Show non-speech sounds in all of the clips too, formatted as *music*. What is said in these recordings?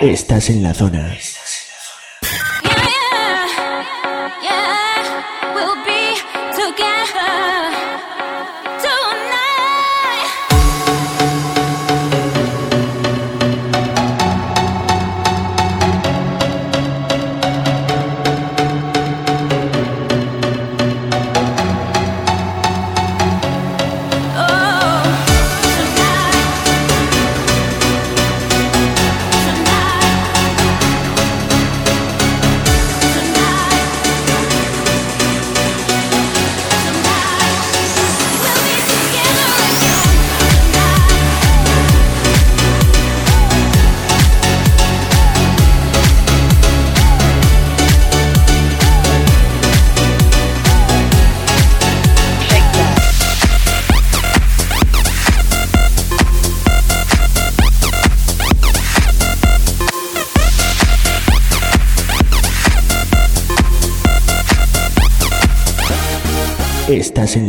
Estás en la zona.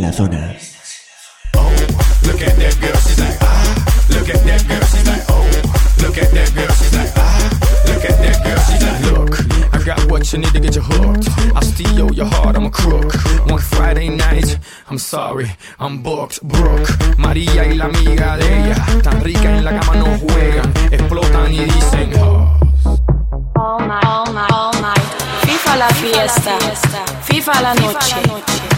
La zona. Look at that girl, she's like, ah. Look at that girl, she's like, oh. Look at that girl, she's like, ah. Look at that girl, she's like, look. I got what you need to get you hooked. I'll steal your heart, I'm a crook. One Friday night, I'm sorry, I'm booked, Brooke. María y la amiga de ella, tan rica en la cama no juegan, explotan y dicen, oh. All night, all night, all night. FIFA la fiesta, FIFA la noche.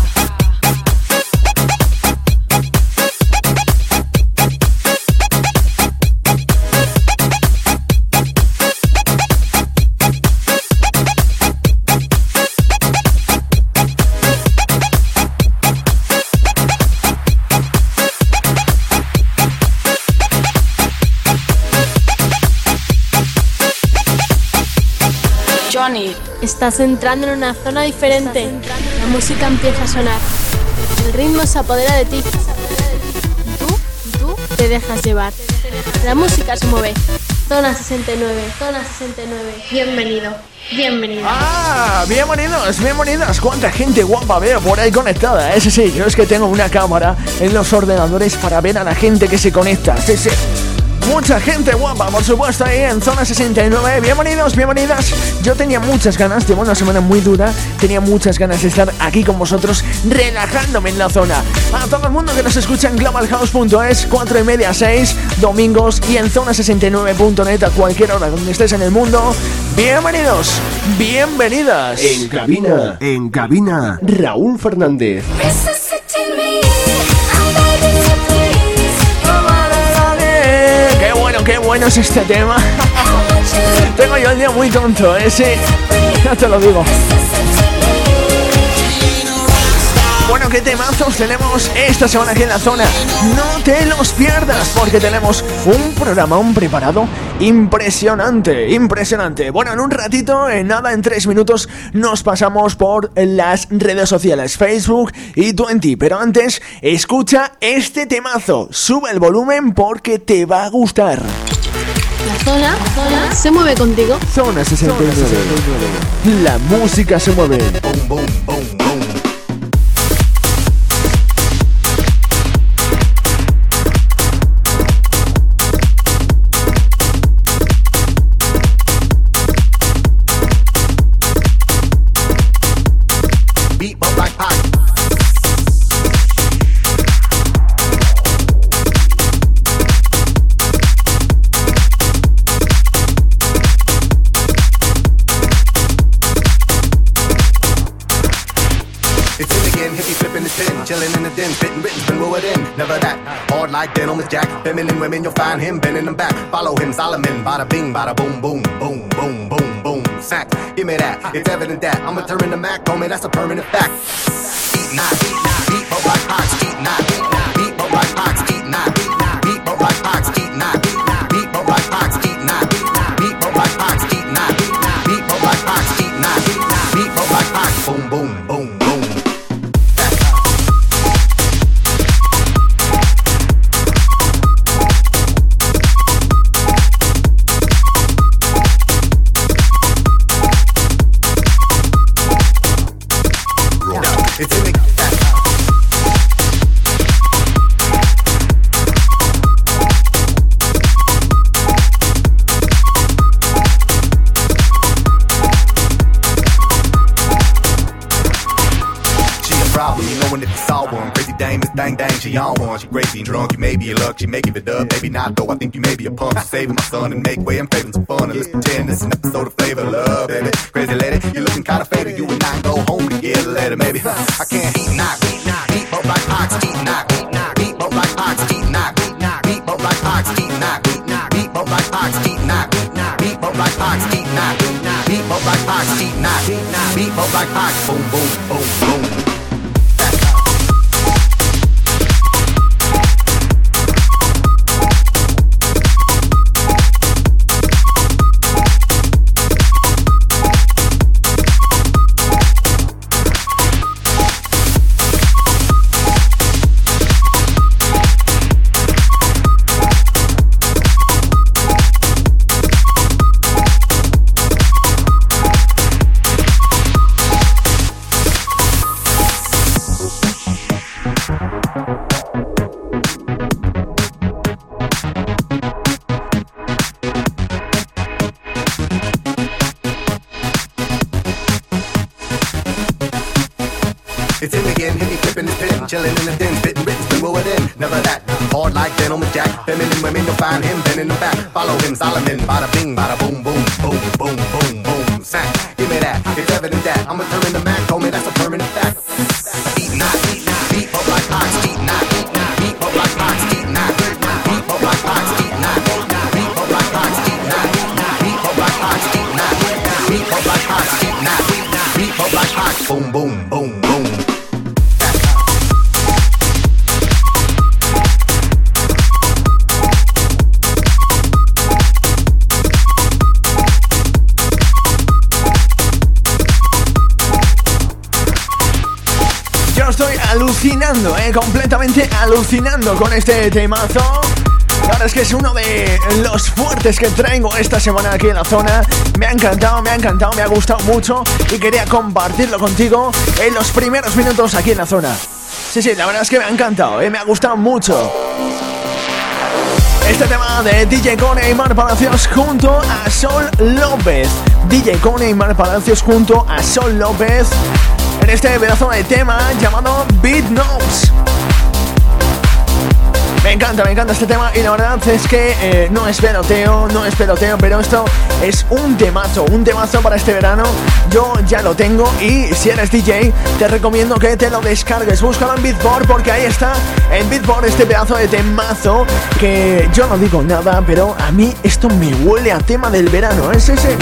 Estás entrando en una zona diferente. La música empieza a sonar. El ritmo se apodera de ti. Tú, tú te dejas llevar. La música se mueve. Zona 69, zona 69. Bienvenido, bienvenido. Ah, bienvenidos, bienvenidas. Cuánta gente guapa veo por ahí conectada. Ese sí, yo es que tengo una cámara en los ordenadores para ver a la gente que se conecta. Sí, sí. Mucha gente guapa, por supuesto, ahí en Zona 69. Bienvenidos, bienvenidas. Yo tenía muchas ganas, llevo una semana muy dura. Tenía muchas ganas de estar aquí con vosotros, relajándome en la zona. A todo el mundo que nos escucha en globalhouse.es, 4 y media 6, domingos y en zona69.net a cualquier hora donde estés en el mundo. Bienvenidos, bienvenidas. En cabina, en cabina, Raúl Fernández. Qué bueno es este tema. *laughs* Tengo yo el día muy tonto, ¿eh? Sí, ya te lo digo. Bueno, qué temazos tenemos esta semana aquí en la zona. No te los pierdas porque tenemos un programa un preparado impresionante, impresionante. Bueno, en un ratito, en nada, en tres minutos, nos pasamos por las redes sociales, Facebook y Twenty. Pero antes, escucha este temazo. Sube el volumen porque te va a gustar. La zona, la zona se mueve contigo. Zona 69. La música se mueve. Boom, boom, boom. Like denim with Jack. Feminine women, you'll find him bending them back. Follow him, Solomon. Bada bing, bada boom, boom, boom, boom, boom, boom. Sack, give me that. It's evident that I'ma turn the Mac. Homie, that's a permanent fact. Eat not, Dang, she on one. She crazy and drunk, you may be a luck, she may give it up, maybe not though. I think you may be a punk. So saving my son and make way, I'm craving some fun. And let's pretend is an episode of Flavor Love, baby. Crazy lady, you looking kinda faded. You and I go home together later, maybe. I can't eat knock, eat knock, eat up like ox, eat knock, eat knock, eat up like ox, eat knock, eat knock, eat like ox, eat knock, eat knock, eat like ox, eat knock, eat knock, eat like ox, eat knock, eat knock, like ox, eat knock, eat knock, like ox, boom, boom, boom, boom. Completamente alucinando con este temazo. La verdad es que es uno de los fuertes que traigo esta semana aquí en la zona. Me ha encantado, me ha encantado, me ha gustado mucho y quería compartirlo contigo en los primeros minutos aquí en la zona. Sí, sí, la verdad es que me ha encantado, ¿eh? me ha gustado mucho. Este tema de DJ Cone y Mar Palacios junto a Sol López. DJ Cone y Mar Palacios junto a Sol López este pedazo de tema llamado Beat Notes. Me encanta, me encanta este tema y la verdad es que eh, no es peloteo, no es peloteo, pero esto es un temazo, un temazo para este verano. Yo ya lo tengo y si eres DJ te recomiendo que te lo descargues. Búscalo en Beatport porque ahí está en Beatport este pedazo de temazo que yo no digo nada, pero a mí esto me huele a tema del verano. Es ese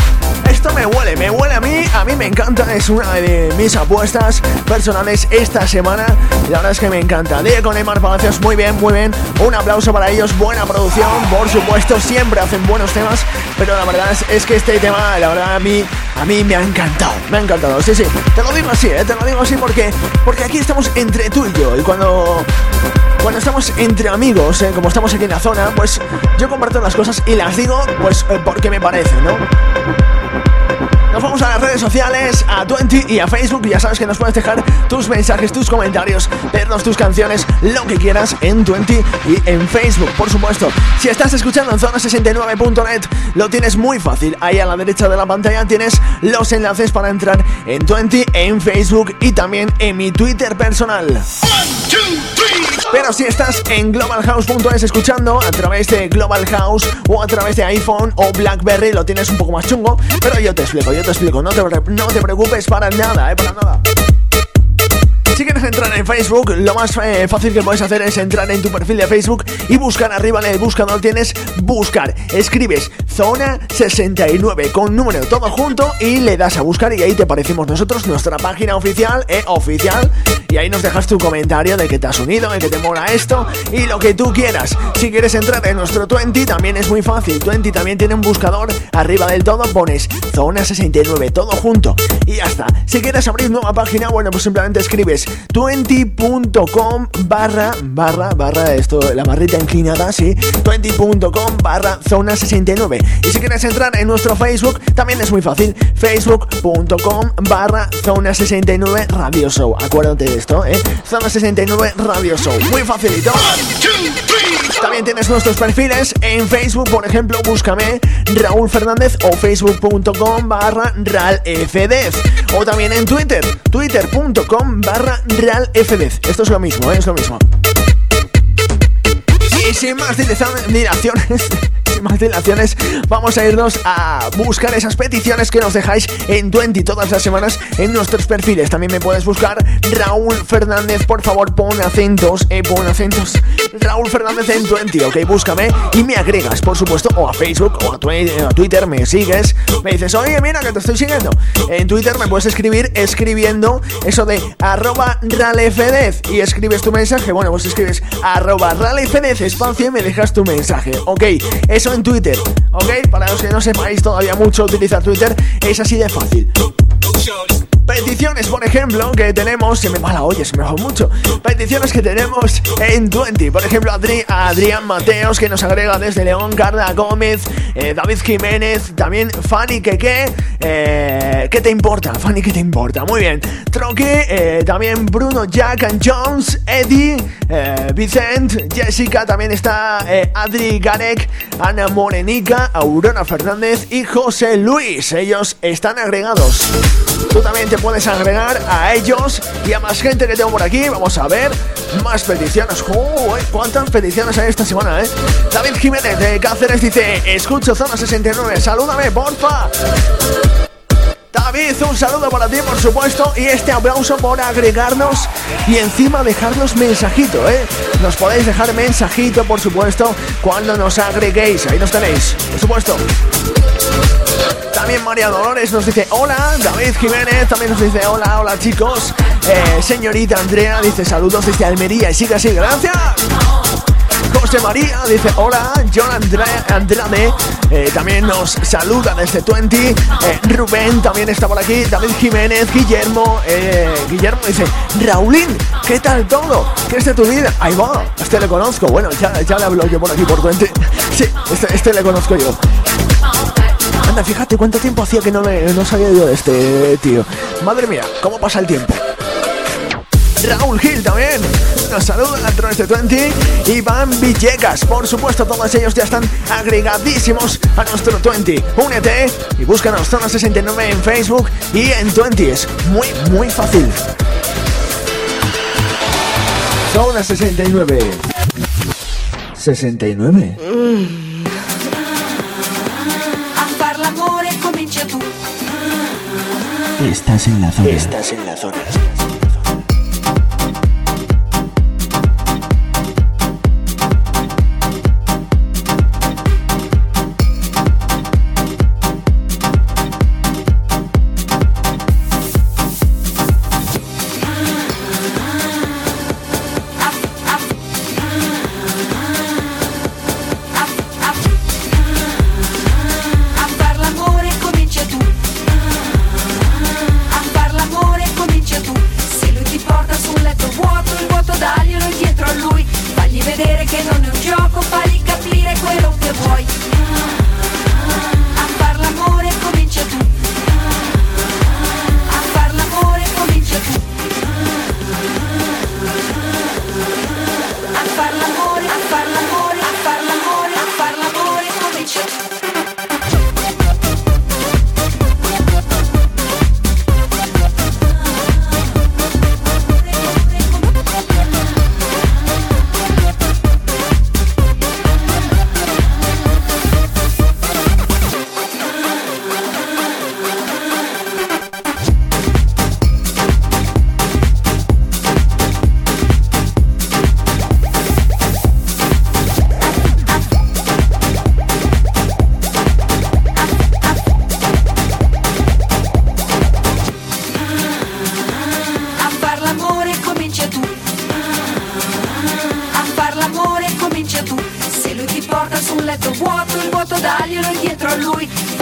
esto me huele, me huele a mí, a mí me encanta, es una de mis apuestas personales esta semana. La verdad es que me encanta. Diego Neymar Palacios, muy bien, muy bien. Un aplauso para ellos, buena producción, por supuesto, siempre hacen buenos temas, pero la verdad es, que este tema, la verdad, a mí, a mí me ha encantado, me ha encantado, sí, sí. Te lo digo así, ¿eh? te lo digo así porque, porque aquí estamos entre tú y yo. Y cuando cuando estamos entre amigos, ¿eh? como estamos aquí en la zona, pues yo comparto las cosas y las digo, pues eh, porque me parece, ¿no? Nos vamos a las redes sociales, a Twenty y a Facebook. Ya sabes que nos puedes dejar tus mensajes, tus comentarios, vernos tus canciones, lo que quieras en Twenty y en Facebook, por supuesto. Si estás escuchando en zona69.net, lo tienes muy fácil. Ahí a la derecha de la pantalla tienes los enlaces para entrar en Twenty, en Facebook y también en mi Twitter personal. Pero si estás en globalhouse.es escuchando a través de Global House o a través de iPhone o Blackberry, lo tienes un poco más chungo, pero yo te explico, yo te explico, no te, no te preocupes para nada, eh, para nada. Si quieres entrar en Facebook, lo más eh, fácil que puedes hacer es entrar en tu perfil de Facebook y buscar arriba en el buscador tienes buscar. Escribes zona 69 con número todo junto y le das a buscar y ahí te parecemos nosotros, nuestra página oficial, eh, oficial. Y ahí nos dejas tu comentario de que te has unido, de que te mola esto y lo que tú quieras. Si quieres entrar en nuestro 20 también es muy fácil. 20 también tiene un buscador. Arriba del todo pones zona 69 todo junto y ya está. Si quieres abrir nueva página, bueno, pues simplemente escribes 20.com barra, barra, barra, esto, la barrita inclinada, sí, 20.com barra zona 69. Y si quieres entrar en nuestro Facebook, también es muy fácil, facebook.com barra zona 69 radio show. Acuérdate de esto, ¿eh? Zona 69 radio show. Muy facilito. También tienes nuestros perfiles en Facebook, por ejemplo, búscame Raúl Fernández o facebook.com barra ralfdez. O también en Twitter, twitter.com barra arroba realfdez. Esto es lo mismo, ¿eh? es lo mismo. Y sin más dilaciones dilaciones, vamos a irnos a buscar esas peticiones que nos dejáis en 20 todas las semanas en nuestros perfiles. También me puedes buscar Raúl Fernández, por favor, pon acentos, eh, pon acentos. Raúl Fernández en 20, ok, búscame y me agregas, por supuesto, o a Facebook o a, Twitter, me sigues, me dices, oye, mira que te estoy siguiendo. En Twitter me puedes escribir escribiendo eso de arroba ralefedez y escribes tu mensaje. Bueno, pues escribes arroba ralefedez espacio y me dejas tu mensaje, ok. Eso en Twitter, ¿ok? Para los que no sepáis todavía mucho utilizar Twitter, es así de fácil. Peticiones, por ejemplo, que tenemos, se me va la olla, se me va mucho. Peticiones que tenemos en 20. Por ejemplo, Adri, Adrián Mateos, que nos agrega desde León, Carla Gómez, eh, David Jiménez, también Fanny Keke. Eh, ¿Qué te importa? Fanny, ¿qué te importa? Muy bien. Troque, eh, también Bruno Jack and Jones, Eddie, Vicent, Jessica, también está Adri Garek, Ana Morenica, Aurora Fernández y José Luis. Ellos están agregados. Tú también te puedes agregar a ellos y a más gente que tengo por aquí. Vamos a ver más peticiones. ¿Cuántas peticiones hay esta semana, eh? David Jiménez de Cáceres dice: Escucho Zona 69, salúdame, porfa. David, un saludo para ti, por supuesto, y este aplauso por agregarnos y encima dejarnos mensajito, ¿eh? Nos podéis dejar mensajito, por supuesto, cuando nos agreguéis. Ahí nos tenéis, por supuesto. También María Dolores nos dice hola, David Jiménez también nos dice hola, hola chicos. Eh, señorita Andrea dice saludos desde Almería y sigue así, gracias. José María dice hola, John Andrade eh, también nos saluda desde 20, eh, Rubén también está por aquí, David Jiménez, Guillermo, Guillermo dice, Raulín, ¿qué tal todo? ¿Qué es de tu vida? Ahí va, este le conozco, bueno, ya, ya le hablo yo por aquí por 20, *laughs* sí, este, este le conozco yo. Fíjate cuánto tiempo hacía que no, me, no sabía de este tío. Madre mía, cómo pasa el tiempo. Raúl Gil también. Nos saluda a través de 20 Iván Villegas, por supuesto todos ellos ya están agregadísimos a nuestro 20 Únete y búscanos Zona 69 en Facebook y en 20 Es muy muy fácil. Zona 69 69 Estás en la zona. Estás en la zona.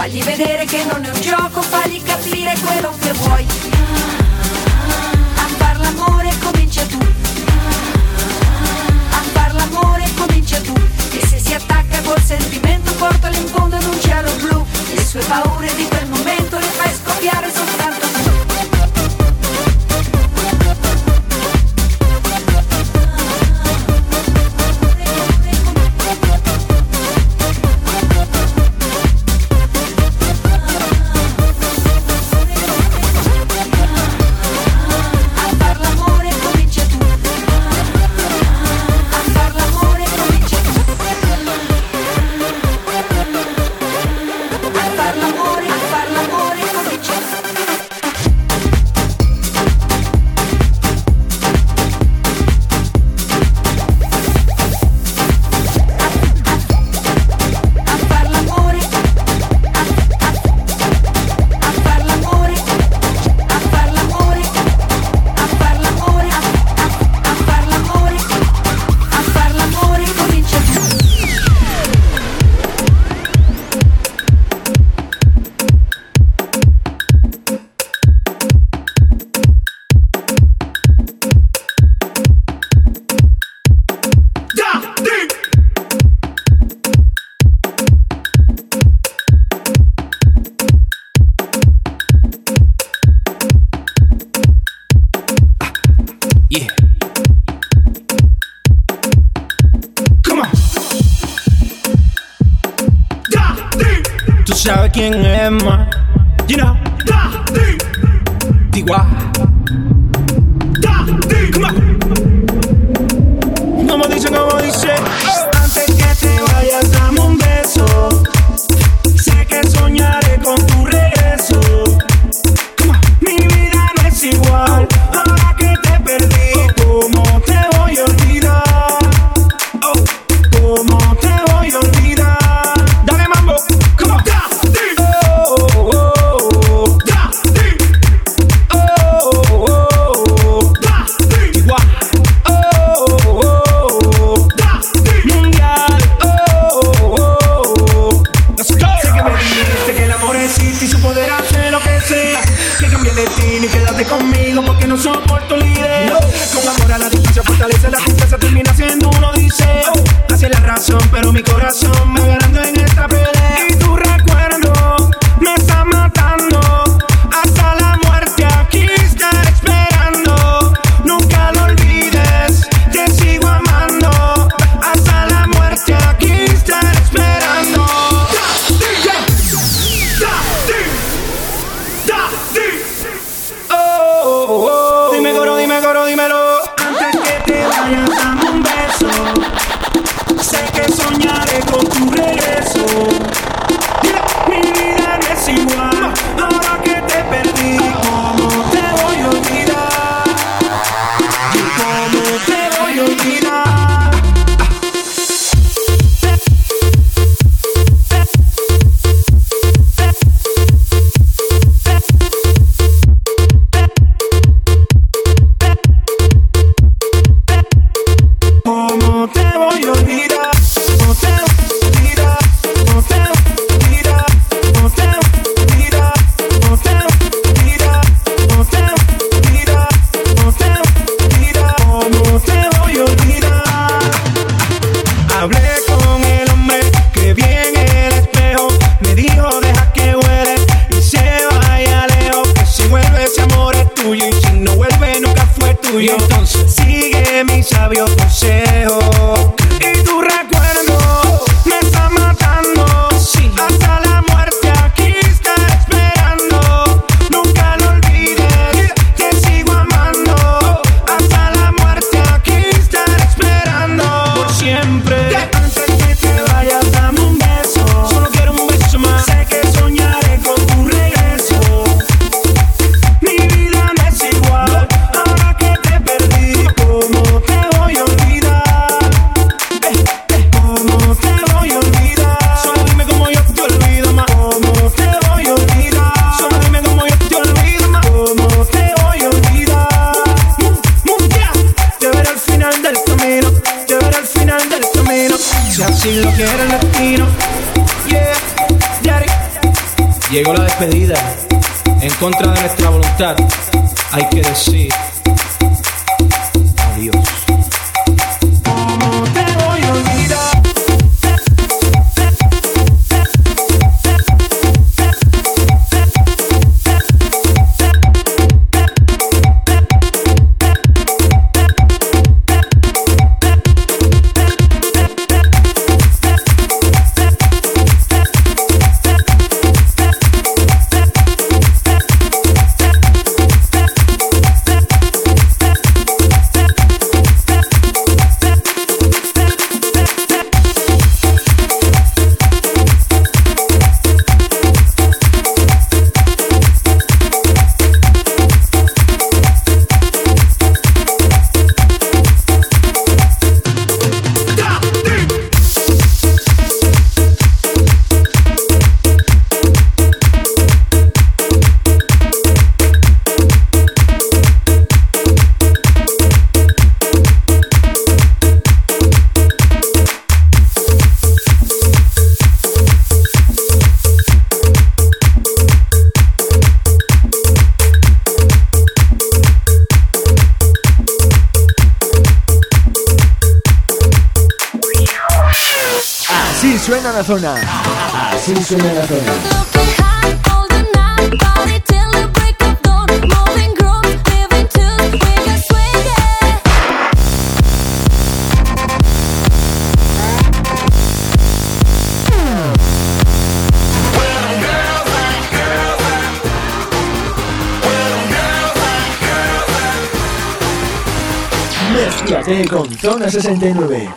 Fagli vedere che non è un gioco, fagli capire quello che vuoi. A far l'amore comincia tu. A far l'amore comincia tu. E se si attacca col sentimento, portalo in fondo ad un cielo blu. Le sue paure di quién es más. You know. Tigua. Come Zona 69.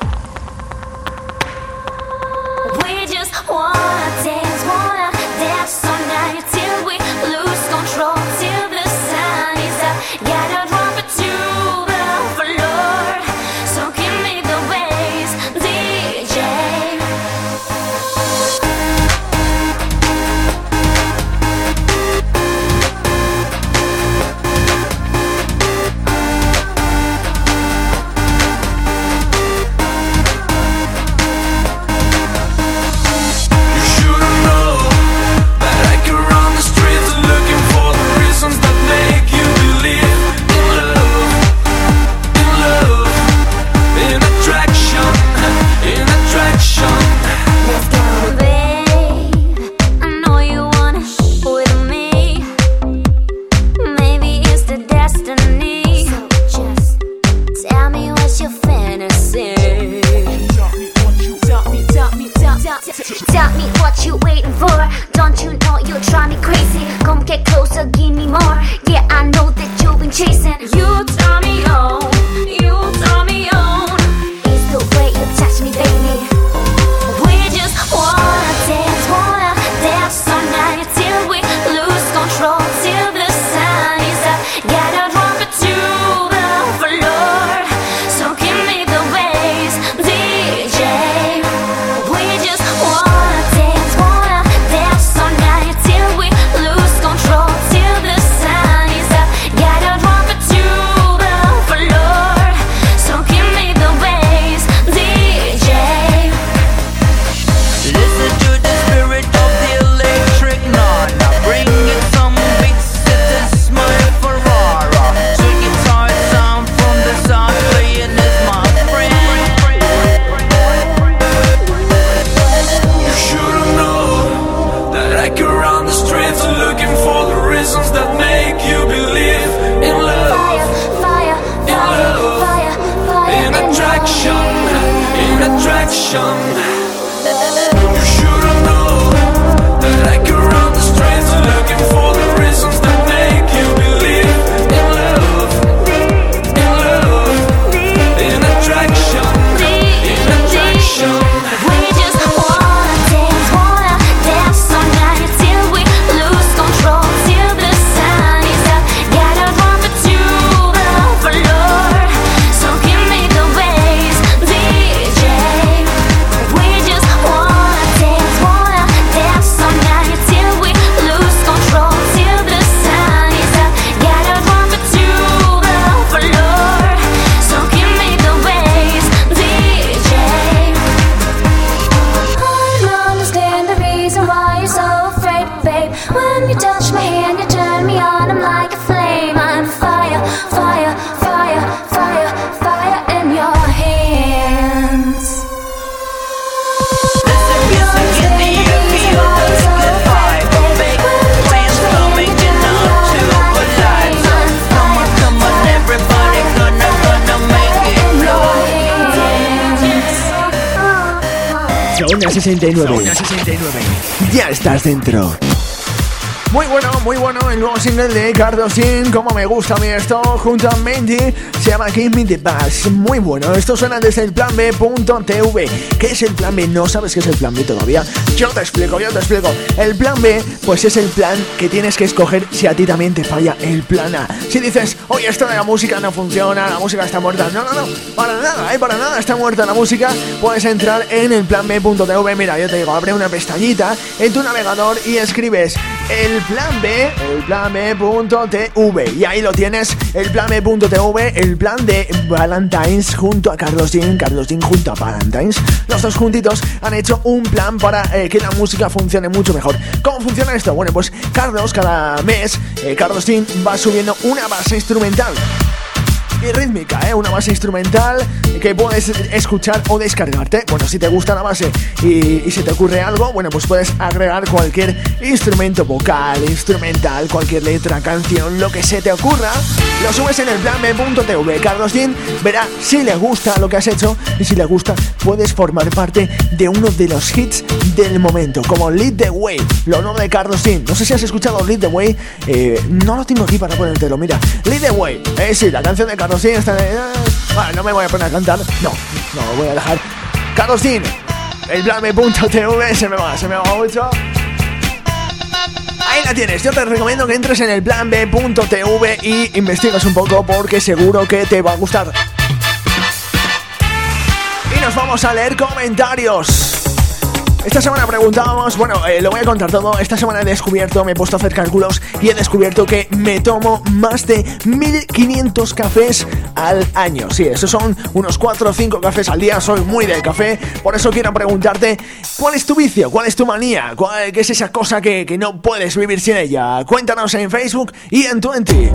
Zona 69. Ya estás dentro. Muy bueno, muy bueno, el nuevo single de Cardosin, como me gusta a mí esto, junto a Mendy, se llama Give Me The Bass, muy bueno, esto suena desde el plan B.tv, ¿qué es el plan B? ¿No sabes qué es el plan B todavía? Yo te explico, yo te explico, el plan B, pues es el plan que tienes que escoger si a ti también te falla el plan A, si dices, oye, esto de la música no funciona, la música está muerta, no, no, no, para nada, ¿eh? para nada está muerta la música, puedes entrar en el plan B.tv, mira, yo te digo, abre una pestañita en tu navegador y escribes el plan B, el plan B.tv. Y ahí lo tienes, el plan B.tv, el plan de Valentines junto a Carlos Jean, Carlos Jean junto a Valentines. Los dos juntitos han hecho un plan para eh, que la música funcione mucho mejor. ¿Cómo funciona esto? Bueno, pues Carlos cada mes, eh, Carlos Jean va subiendo una base instrumental y rítmica, ¿eh? una base instrumental que puedes escuchar o descargarte. Bueno, si te gusta la base y, se te ocurre algo, bueno, pues puedes agregar cualquier instrumento vocal, instrumental, cualquier letra, canción, lo que se te ocurra. Lo subes en el plan B.tv. Carlos Jean verá si le gusta lo que has hecho y si le gusta, puedes formar parte de uno de los hits del momento, como Lead the Way, lo nuevo de Carlos Jean. No sé si has escuchado Lead the Way, eh, no lo tengo aquí para ponértelo, mira. Lead the Way, eh, sí, la canción de Carlos Carlos Jean está... eh, Bueno, no me voy a poner a cantar. No, no, voy a dejar. Carlos Jean, el plan B.tv se me va, se me va mucho. Ahí la tienes, yo te recomiendo que entres en el plan B.tv y investigas un poco porque seguro que te va a gustar. Y nos vamos a leer comentarios. Esta semana preguntábamos, bueno, eh, lo voy a contar todo. Esta semana he descubierto, me he puesto a hacer cálculos y he descubierto que me tomo más de 1500 cafés al año. Sí, esos son unos 4 o 5 cafés al día. Soy muy del café, por eso quiero preguntarte: ¿cuál es tu vicio? ¿Cuál es tu manía? ¿Cuál, ¿Qué es esa cosa que, que no puedes vivir sin ella? Cuéntanos en Facebook y en Twenty.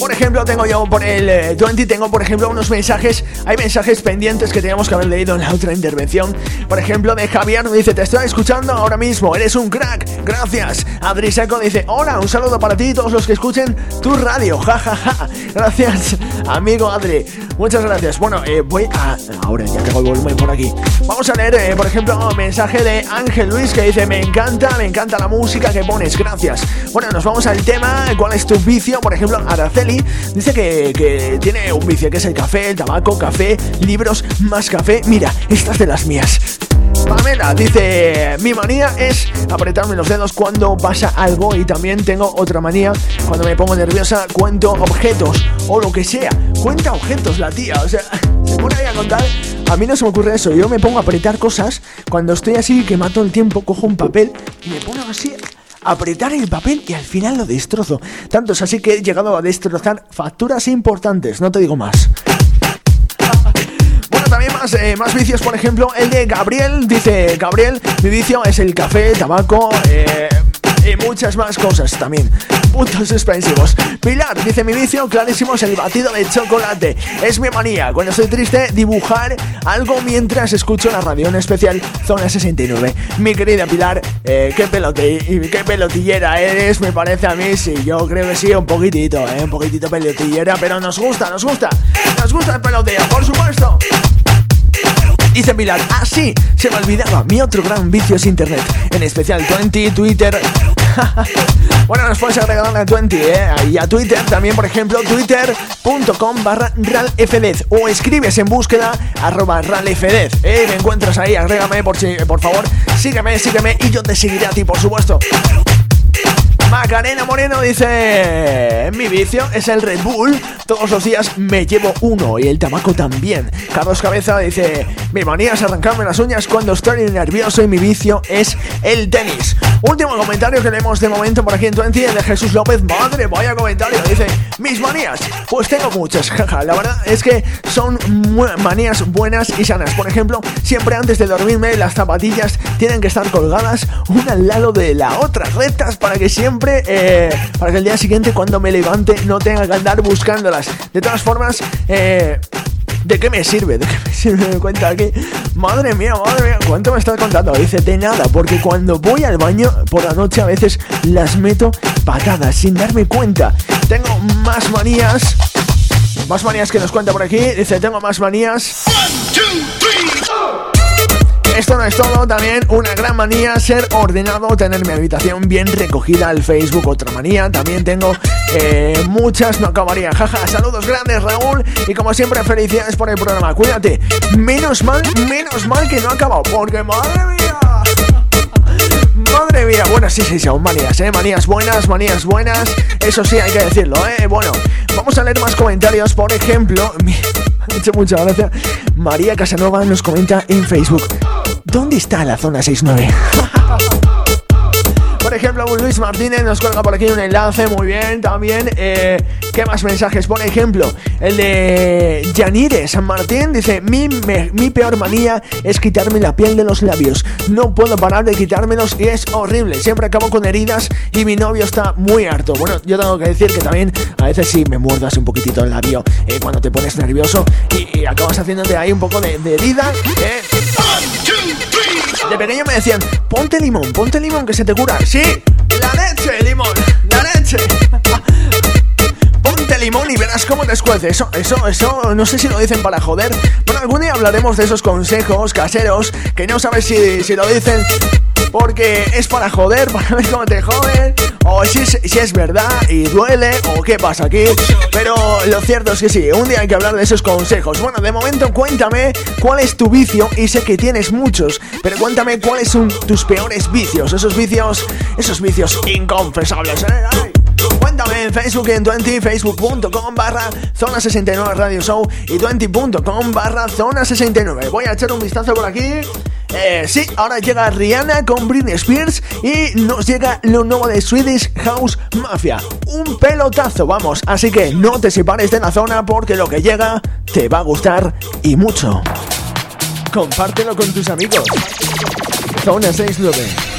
Por ejemplo, tengo yo por el eh, 20, tengo por ejemplo unos mensajes, hay mensajes pendientes que teníamos que haber leído en la otra intervención. Por ejemplo, de Javier dice, te estoy escuchando ahora mismo, eres un crack, gracias. Adri Seco dice, hola, un saludo para ti y todos los que escuchen tu radio, *laughs* jajaja. Gracias, amigo Adri, muchas gracias. Bueno, eh, voy a... Ahora ya tengo el volumen por aquí. Vamos a leer, eh, por ejemplo, un mensaje de Ángel Luis que dice, me encanta, me encanta la música que pones, gracias. Bueno, nos vamos al tema, ¿cuál es tu vicio? Por ejemplo, Araceli dice que, que tiene un vicio que es el café, el tabaco, café, libros, más café. Mira, esta es de las mías. Pamela dice, mi manía es apretarme los dedos cuando pasa algo y también tengo otra manía, cuando me pongo nerviosa cuento objetos o lo que sea. Cuenta objetos la tía, o sea, *laughs* se pone a contar. A mí no se me ocurre eso, yo me pongo a apretar cosas cuando estoy así que mato el tiempo, cojo un papel y me pongo así apretar el papel y al final lo destrozo. Tanto es así que he llegado a destrozar facturas importantes, no te digo más. Bueno, también más, eh, más vicios, por ejemplo, el de Gabriel. Dice Gabriel, mi vicio es el café, tabaco, eh, y muchas más cosas también. Puntos suspensivos. Pilar dice mi vicio, clarísimo, es el batido de chocolate. Es mi manía. Cuando estoy triste, dibujar algo mientras escucho la radio, en especial Zona 69. Mi querida Pilar, eh, qué pelote qué pelotillera eres, me parece a mí. Sí, yo creo que sí, un poquitito, eh, un poquitito pelotillera, pero nos gusta, nos gusta. Nos gusta el peloteo, por supuesto. Dice Pilar, ah sí, se me olvidaba, mi otro gran vicio es internet, en especial 20, Twitter. *laughs* bueno, nos puedes agregar a 20, ¿eh? Y a Twitter también, por ejemplo, twitter.com barra ralfdez o escribes en búsqueda arroba ralfdez, ¿eh? Me encuentras ahí, agrégame por, si- por favor, sígueme, sígueme y yo te seguiré a ti, por supuesto. Macarena Moreno dice: Mi vicio es el Red Bull. Todos los días me llevo uno y el tabaco también. Carlos Cabeza dice: Mi manía es arrancarme las uñas cuando estoy nervioso y mi vicio es el tenis. Último comentario que leemos de momento por aquí en Twenty, el de Jesús López. Madre, vaya comentario. Dice: Mis manías. Pues tengo muchas, *laughs* jaja. La verdad es que son manías buenas y sanas. Por ejemplo, siempre antes de dormirme, las zapatillas tienen que estar colgadas una al lado de la otra, rectas, para que siempre, eh, para que el día siguiente, cuando me levante, no tenga que andar buscándolas. De todas formas, eh. ¿De qué me sirve? ¿De qué me sirve? Me cuenta aquí. Madre mía, madre mía, ¿cuánto me estás contando? Dice, de nada, porque cuando voy al baño por la noche a veces las meto patadas sin darme cuenta. Tengo más manías. Más manías que nos cuenta por aquí. Dice, tengo más manías. Esto no es todo, también una gran manía ser ordenado, tener mi habitación bien recogida al Facebook, otra manía, también tengo eh, muchas, no acabaría, jaja, saludos grandes Raúl y como siempre felicidades por el programa, cuídate, menos mal, menos mal que no ha acabado, porque madre mía, *laughs* Madre mía, bueno, sí, sí, son manías, ¿eh? Manías buenas, manías buenas. Eso sí, hay que decirlo, ¿eh? Bueno, vamos a leer más comentarios. Por ejemplo, me ha hecho. María Casanova nos comenta en Facebook. ¿Dónde está la zona 69? *laughs* Por ejemplo, Luis Martínez nos cuelga por aquí un enlace, muy bien, también. Eh, ¿Qué más mensajes? Por ejemplo, el de Yanire San Martín dice: mi, mi peor manía es quitarme la piel de los labios. No puedo parar de quitármelos y es horrible. Siempre acabo con heridas y mi novio está muy harto. Bueno, yo tengo que decir que también a veces sí me muerdas un poquitito el labio eh, cuando te pones nervioso y, acabas haciéndote ahí un poco de, de herida. eh. De pequeño me decían, ponte limón, ponte limón que se te cura. Sí, la leche, limón, la leche. *laughs* Ponte limón y verás cómo te escuece. Eso, eso, eso, no sé si lo dicen para joder. Bueno, algún día hablaremos de esos consejos caseros que no sabes si, si lo dicen porque es para joder, *laughs* para ver cómo te joden, o si es, si es verdad y duele, o qué pasa aquí. Pero lo cierto es que sí, un día hay que hablar de esos consejos. Bueno, de momento cuéntame cuál es tu vicio, y sé que tienes muchos, pero cuéntame cuáles son tus peores vicios, esos vicios, esos vicios inconfesables, ¿eh? Cuéntame en Facebook en 20, facebook.com barra zona 69 radio show y 20.com barra zona 69. Voy a echar un vistazo por aquí. Eh, sí, ahora llega Rihanna con Britney Spears y nos llega lo nuevo de Swedish House Mafia. Un pelotazo, vamos. Así que no te separes de la zona porque lo que llega te va a gustar y mucho. Compártelo con tus amigos. Zona 6 Love.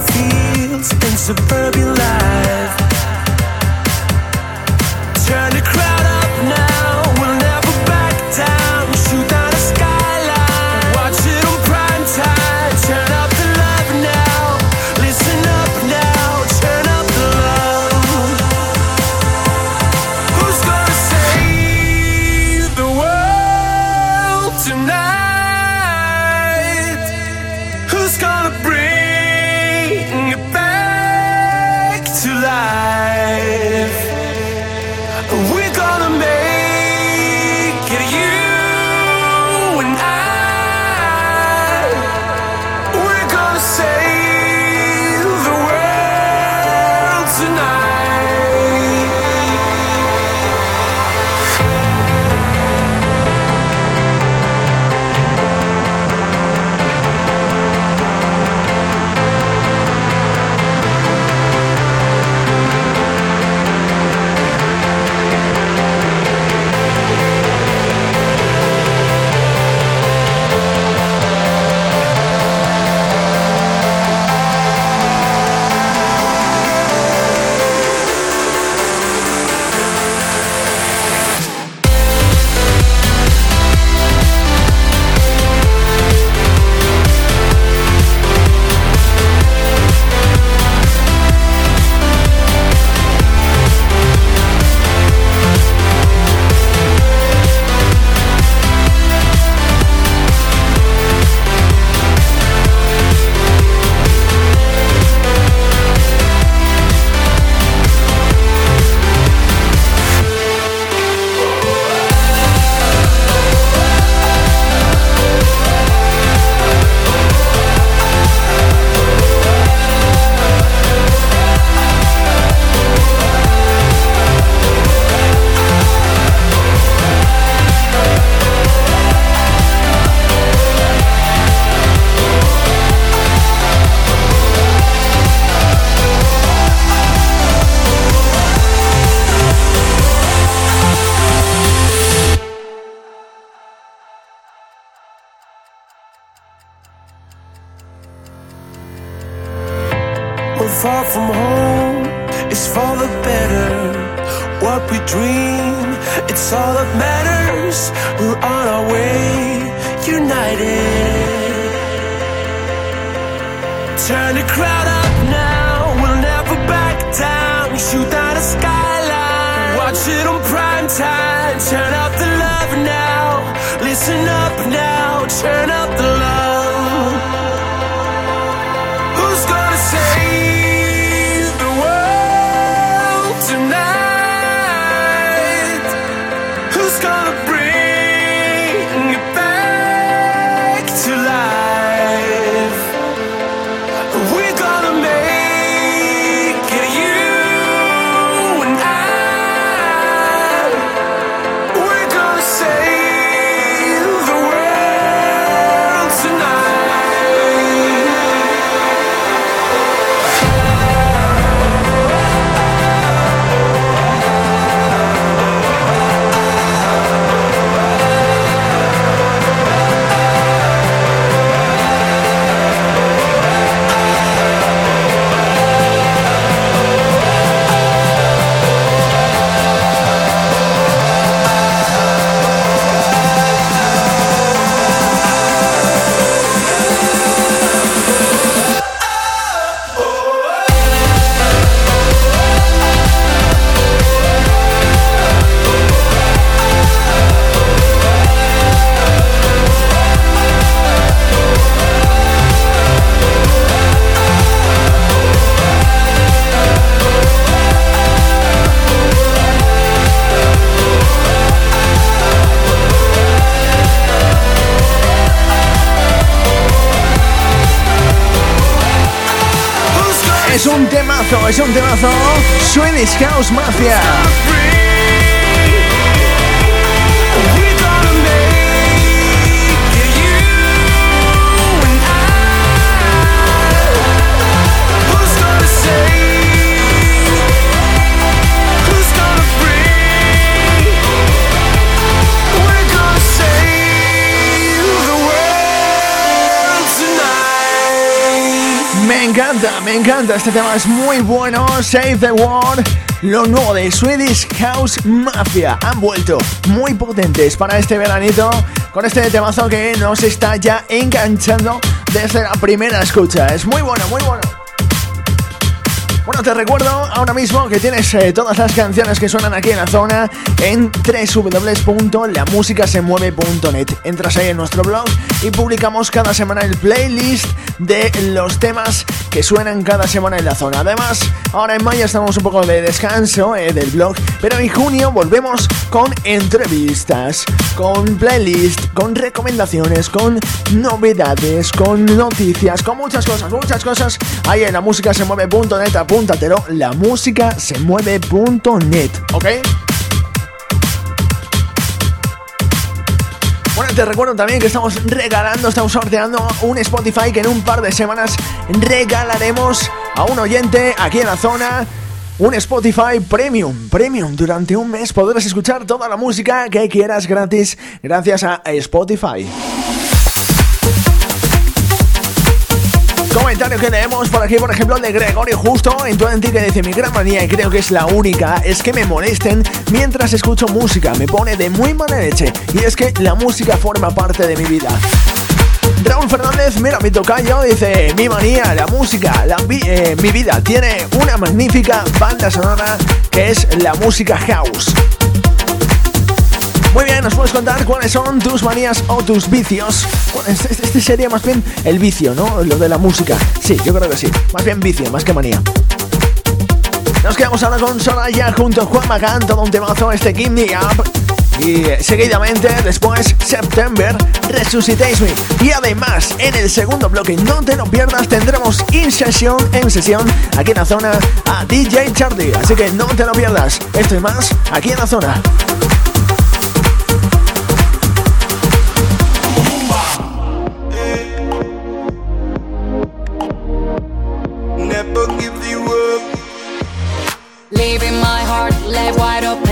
fields in suburban life. Turn the crowd. Es un temazo, es un temazo. Swedish House Mafia. Encanta, me encanta. Este tema es muy bueno. Save the World. Lo nuevo de Swedish House Mafia. Han vuelto muy potentes para este veranito. Con este temazo que nos está ya enganchando desde la primera escucha. Es muy bueno, muy bueno. Bueno, te recuerdo ahora mismo que tienes eh, todas las canciones que suenan aquí en la zona en www.lamusicasemueve.net. Entras ahí en nuestro blog y publicamos cada semana el playlist de los temas que suenan cada semana en la zona. Además, ahora en mayo estamos un poco de descanso eh, del blog, pero en junio volvemos con entrevistas, con playlist, con recomendaciones, con novedades, con noticias, con muchas cosas, muchas cosas. Ahí en lamusicasemueve.net, apúntatelo, lamusicasemueve.net, ¿ok? Bueno, te recuerdo también que estamos regalando, estamos sorteando un Spotify que en un par de semanas regalaremos a un oyente aquí en la zona. Un Spotify Premium, Premium. Durante un mes podrás escuchar toda la música que quieras gratis gracias a Spotify. Comentario que leemos por aquí, por ejemplo, de Gregorio Justo en Twenty que dice: Mi gran manía, y creo que es la única, es que me molesten mientras escucho música. Me pone de muy mala leche. Y es que la música forma parte de mi vida. Raúl Fernández, mira mi tocayo, dice, mi manía, la música, la eh, mi vida tiene una magnífica banda sonora que es la música house. Muy bien, nos puedes contar cuáles son tus manías o tus vicios. Este, este- este sería más bien el vicio, ¿no? Lo de la música. Sí, yo creo que sí. Más bien vicio, más que manía. Nos quedamos ahora con Soraya junto a Juan Magán, todo un temazo, este Give Me Up. Y eh, seguidamente, después, September, Resuscitate Me. Y además, en el segundo bloque, no te lo pierdas, tendremos In Session, en sesión, aquí en la zona, a DJ Charlie. Así que no te lo pierdas. Esto y más, aquí en la zona. Leaving my heart left wide open.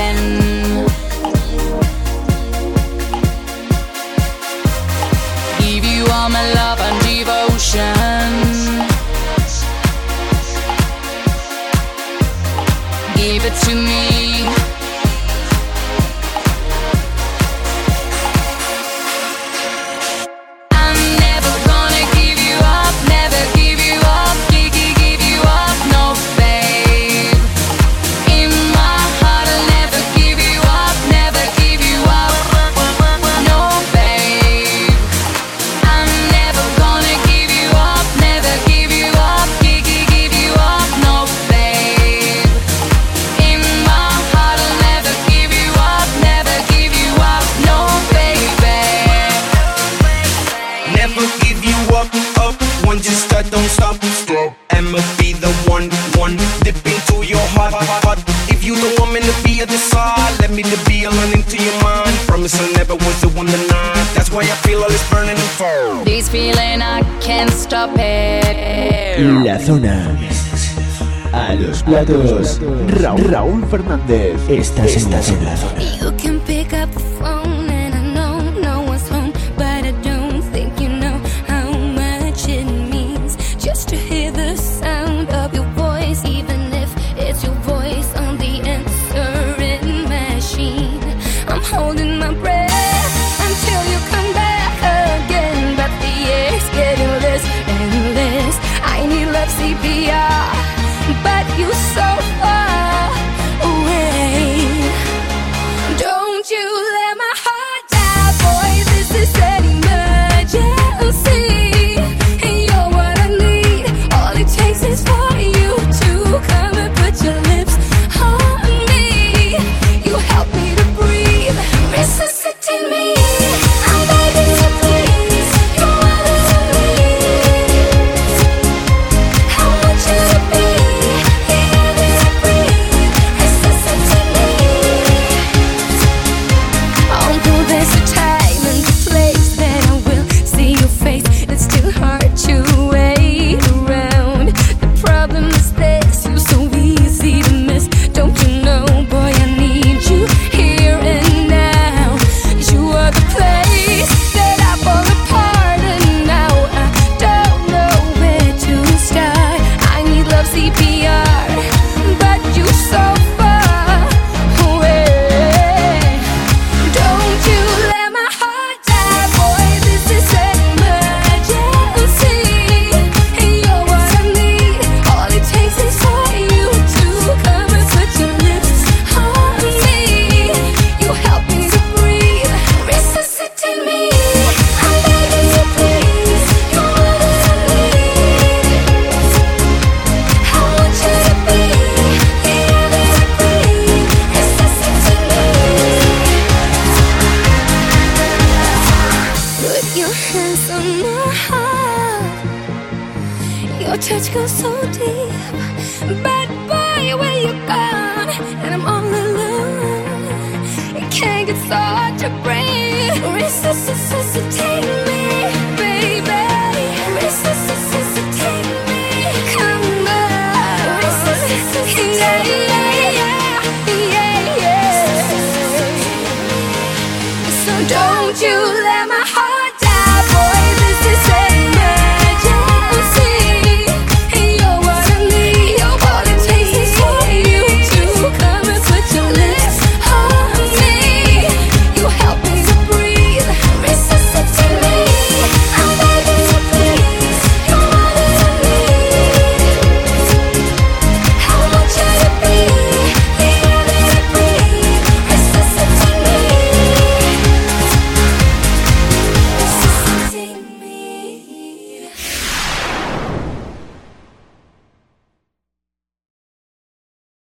Raúl, Fernández. Estás, en la zona.